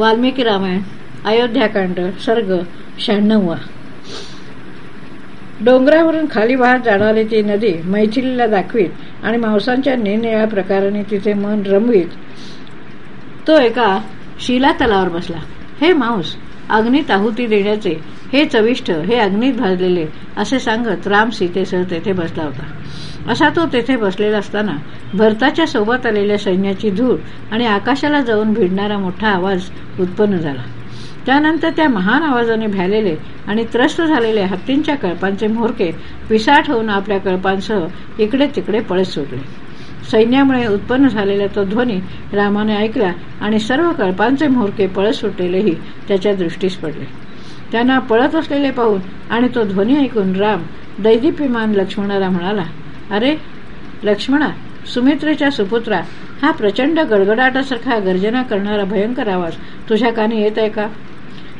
वाल्मिकी रामायण अयोध्याकांड सर्ग शहाण्णववा. डोंगरावरून खाली वाहत जाणारी ती नदी मैथिलीला दाखवीत आणि मांसांच्या निरनिळ्या प्रकाराने तिचे मन रमवीत. तो एका शिला तलावर बसला. हे मांस अग्नीत आहुती देण्याचे हे चविष्ट हे अग्नीत भाजलेले असे सांगत राम सीतेसह तेथे बसला होता. असा तो तेथे बसलेला असताना भरताच्या सोबत आलेल्या सैन्याची धूळ आणि आकाशाला जाऊन भिडणारा मोठा आवाज उत्पन्न झाला. त्यानंतर त्या महान आवाजाने भ्यालेले आणि त्रस्त झालेले हत्तींच्या कळपांचे मोहरके पिसाट होऊन आपल्या कळपांसह इकडे तिकडे पळत सुटले सैन्यामुळे उत्पन्न झालेला तो ध्वनी रामाने ऐकला आणि सर्व कळपांचे मोहरके पळत सुटलेलेही त्याच्या दृष्टीस पडले. त्यांना पळत असलेले पाहून आणि तो ध्वनी ऐकून राम दैदिप्यमान लक्ष्मणाला म्हणाला अरे लक्ष्मणा सुमित्रेच्या सुपुत्रा हा प्रचंड गडगडाटासारखा गर्जना करणारा भयंकर आवाज तुझ्या कानी येत आहे का?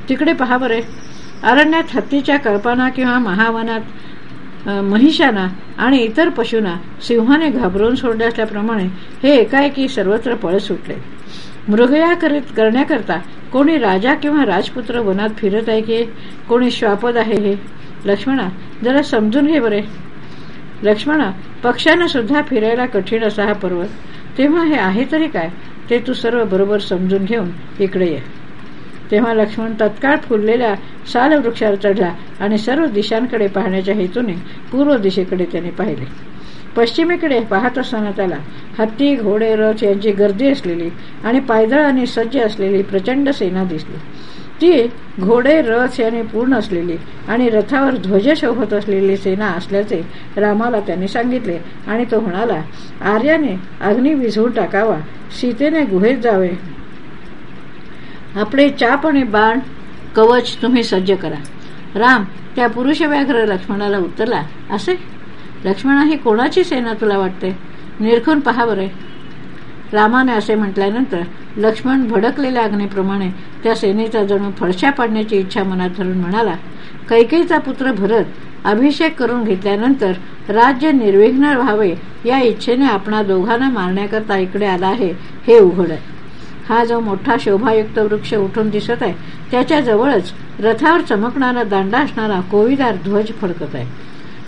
तिकडे पहा बरे. अरण्यात हत्तीच्या कल्पना किंवा महावनात महिषाना आणि इतर पशूंना सिंहाने घाबरून सोडले असल्याप्रमाणे हे एकाएकी सर्वत्र पळत सुटले. मृगया करीत करण्याकरता कोणी राजा किंवा राजपुत्र वनात फिरत आहे की? कोणी श्वापद आहे हे? लक्ष्मणा जरा समजून घे बरे. लक्ष्मणा पक्षानं सुद्धा फिरायला कठीण असा हा पर्वत. तेव्हा हे आहे तरी काय? ते तू सर्व बरोबर समजून घेऊन इकडे ये. तेव्हा लक्ष्मण तत्काळ फुललेल्या साल वृक्षावर चढला आणि सर्व दिशांकडे पाहण्याच्या हेतूने पूर्व दिशेकडे त्याने पाहिले. पश्चिमेकडे पाहत असताना त्याला हत्ती घोडे रथ यांची गर्दी असलेली आणि पायदळ आणि सज्ज असलेली प्रचंड सेना दिसली. ती घोडे रथ याने पूर्ण असलेली आणि रथावर ध्वज शोभत असलेली सेना असल्याचे रामाला त्यांनी सांगितले. आणि तो म्हणाला आर्याने अग्नी विझवून टाकावा. सीतेने गुहेत जावे. आपले चाप आणि बाण कवच तुम्ही सज्ज करा. राम त्या पुरुष व्याघ्र लक्ष्मणाला उत्तरला असे? लक्ष्मणा ही कोणाची सेना तुला वाटते? निरखून पहा बरे. रामाने असे म्हटल्यानंतर लक्ष्मण भडकलेल्या अग्नीप्रमाणे त्या सेनेचा जणू फडशा पाडण्याची इच्छा मनात धरून म्हणाला कैकेचा पुत्र भरत अभिषेक करून घेतल्यानंतर राज्य निर्विघ्न व्हावे या इच्छेने आपणा दोघांना मारण्याकरता इकडे आला आहे हे उघड. आहे हा जो मोठा शोभायुक्त वृक्ष उठून दिसत आहे त्याच्या जवळच रथावर चमकणारा दांडा असणारा कोविदार ध्वज फडकत आहे.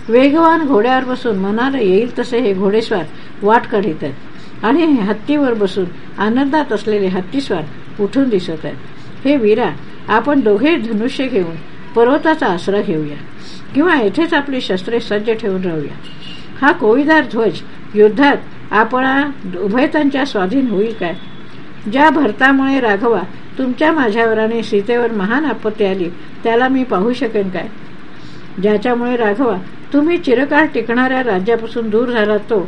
वेगवान घोड्यावर बसून मनाला येईल तसे हे घोडेस्वार वाट काढित आहेत. आणि हत्तीवर बसून आनंदात असलेले हत्तीस्वार उठून दिसत आहेत. हे वीरा आपण दोघे धनुष्य घेऊन पर्वताचा आसरा घेऊया किंवा येथेच आपली शस्त्रे सज्ज ठेवून राहूया. हा कोविदार ध्वज युद्धात आपण उभयतांच्या स्वाधीन होईल काय? ज्या भरतामुळे राघवा तुमच्या माझ्यावर आणि सीतेवर महान आपत्ती आली त्याला मी पाहू शकेन काय? ज्याच्यामुळे राघवा तुम्ही चिरकाळ टिकणाऱ्या राज्यापासून दूर झाला तो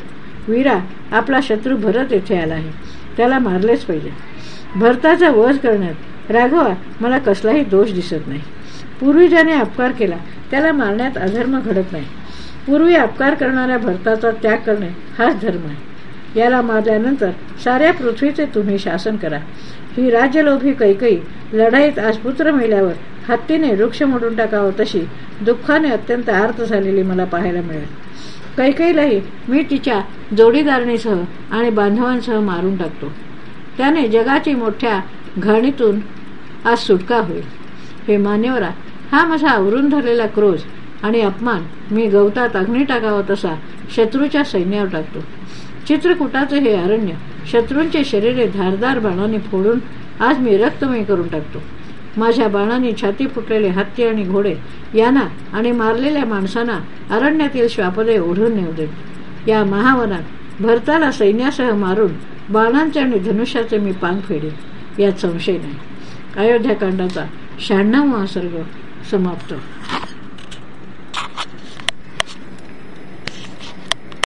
वीरा आपला शत्रू भरत येथे आला आहे. त्याला मारलेच पाहिजे. भरताचा वध करण्यात राघवा मला कसलाही दोष दिसत नाही. पूर्वी ज्याने अपकार केला त्याला मारण्यात अधर्म घडत नाही. पूर्वी अपकार करणाऱ्या भरताचा त्याग करणे हाच धर्म आहे. याला मारल्यानंतर साऱ्या पृथ्वीचे तुम्ही शासन करा. ही राज्यलोभी कैकई लढाईत आज पुत्र मेल्यावर हत्तीने वृक्ष मोडून टाकावं तशी दुःखाने अत्यंत आर्त झालेली मला पाहायला मिळेल. कैकईलाही मी तिच्या जोडीदारणीसह आणि बांधवांसह मारून टाकतो. त्याने जगाची मोठ्या घाणीतून आज सुटका होईल. हे मान्यवरा हा माझा आवरून धरलेला क्रोध आणि अपमान मी गवतात अग्नी टाकावा तसा शत्रूच्या सैन्यावर टाकतो. चित्रकूटाचे हे अरण्य शत्रूंचे शरीरे धारदार बाणाने फोडून आज मी रक्तमय करून टाकतो. माझ्या बाणाने छाती फुटलेले हत्ती आणि घोडे यांना आणि मारलेल्या माणसांना अरण्यातील श्वापदे ओढून नेऊ देत. या महावनात भरताला सैन्यासह मारून बाणांचे आणि धनुष्याचे मी पांग फेडेन. यात संशय नाही. अयोध्याकांडाचा शहाण्णव महासर्ग समाप्त.